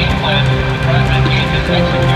Main plan, the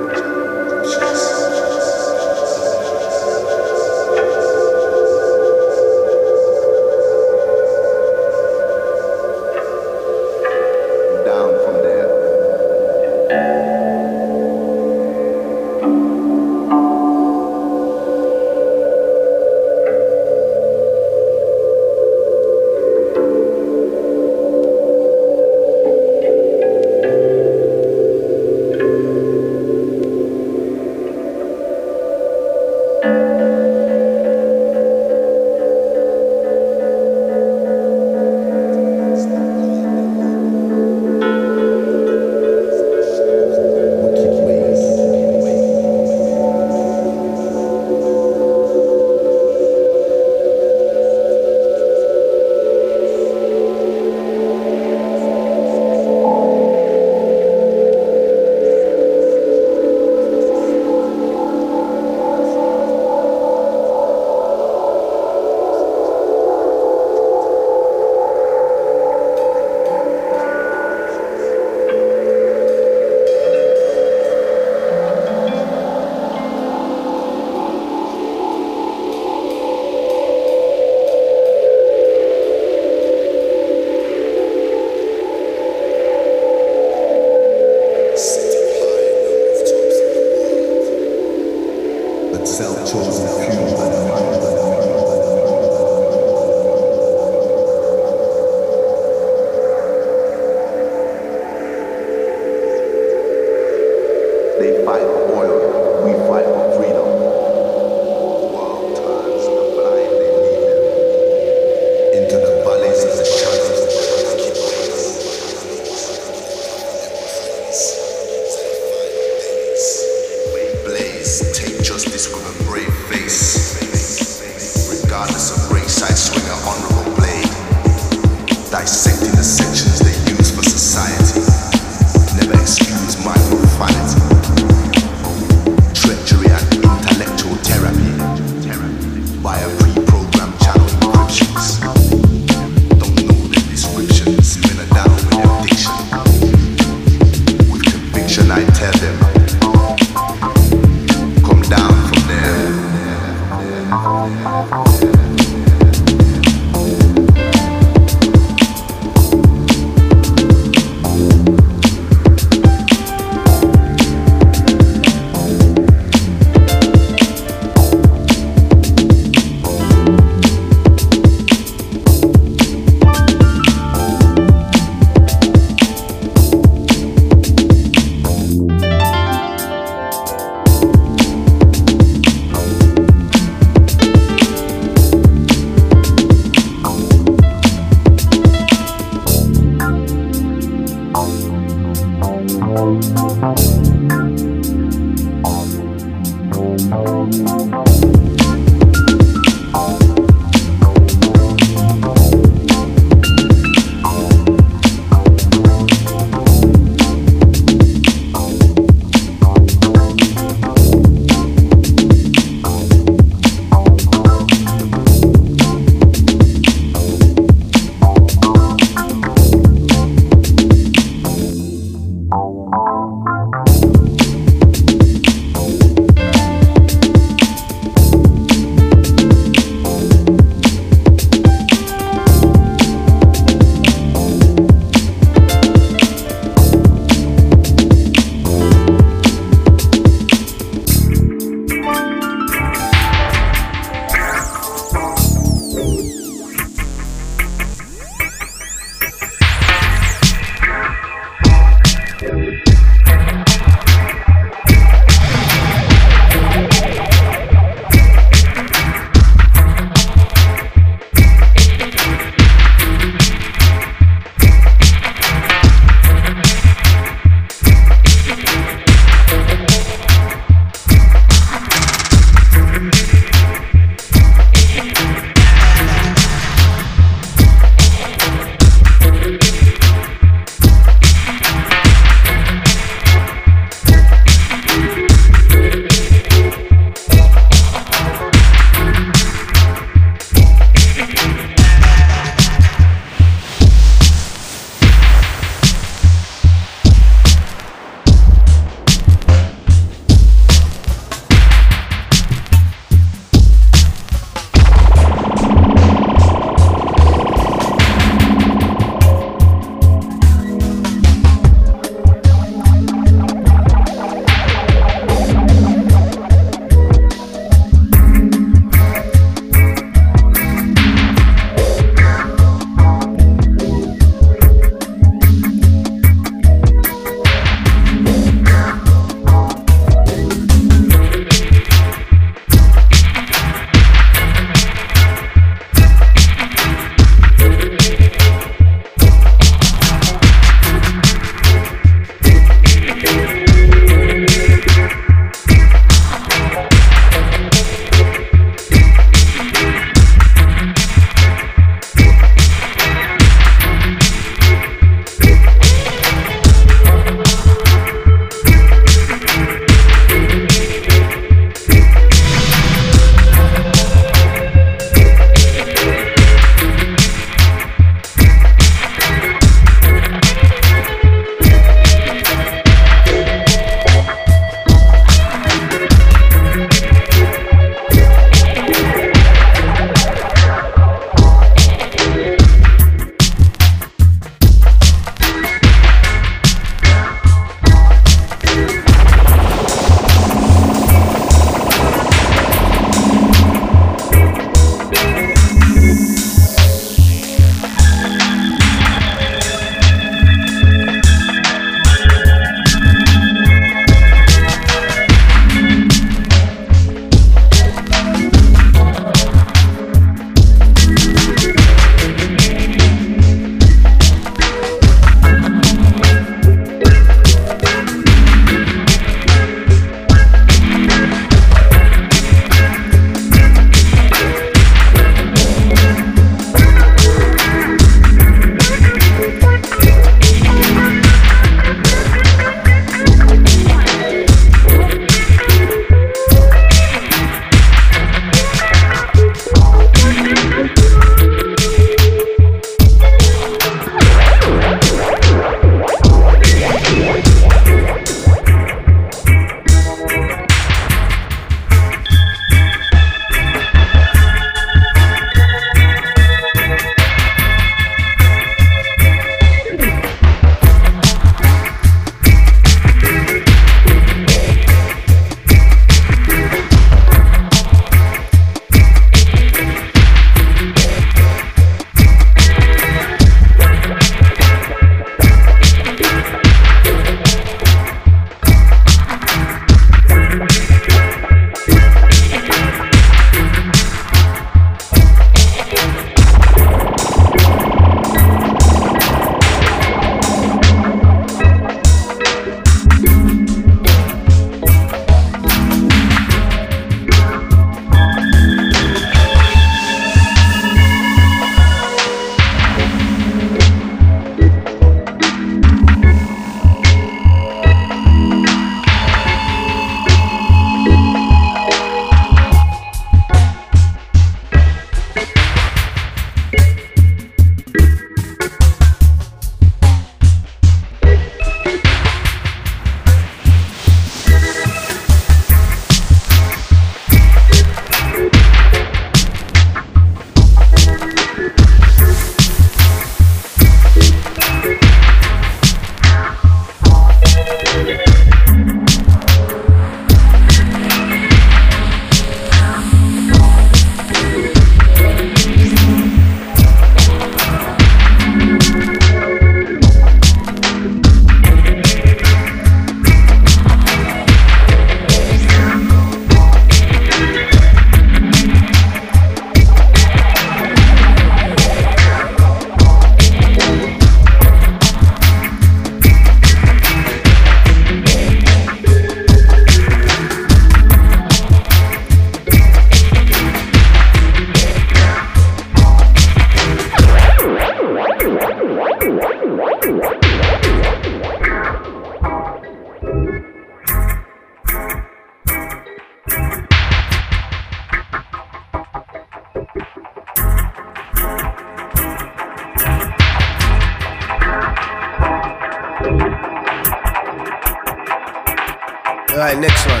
Alright, next one.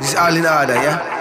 This is all in order, yeah?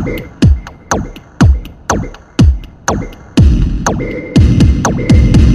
Come here. Come here. Come here. Come here.